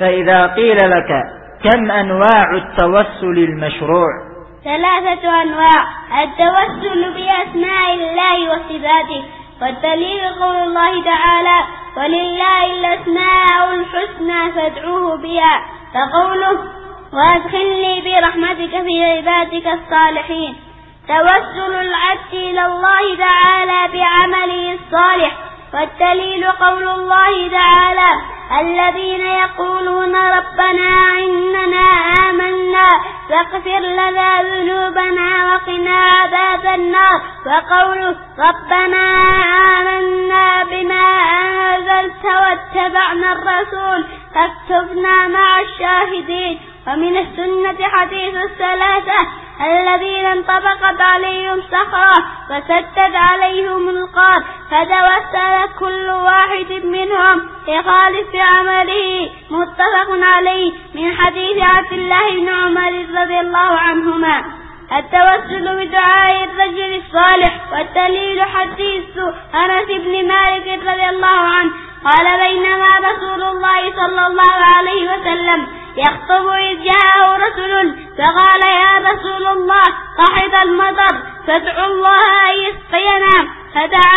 فإذا قيل لك كم أنواع التوسل المشروع؟ ثلاثة أنواع. التوسل بأسماء الله وصفاته والدليل قول الله تعالى ولله الأسماء الحسنى فادعوه بها فقوله وأدخلني برحمتك في عبادك الصالحين توسل العبد إلى الله تعالى بعمله الصالح والدليل قول الله الذين يقولون ربنا إننا آمنا فاغفر لنا ذنوبنا وقنا عذاب النار وقوله ربنا آمنا بما أنزلت واتبعنا الرسول فاكتبنا مع الشاهدين ومن السنة حديث الثلاثة الذين انطبقت عليهم صخرة وسدت عليهم القار فتوسل كل واحد منهم بخالص عمله متفق عليه من حديث عبد الله بن عمر رضي الله عنهما. التوسل بدعاء الرجل الصالح والدليل حديث أنس بن مالك رضي الله عنه. قال بينما رسول الله صلى الله عليه وسلم يخطب إذ جاءه رسل فقال يا رسول الله قحط المطر فادعوا الله أن يسقينا. فدعا